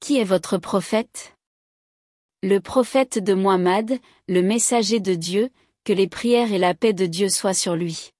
Qui est votre prophète? Le prophète de Muhammad, le messager de Dieu, que les prières et la paix de Dieu soient sur lui.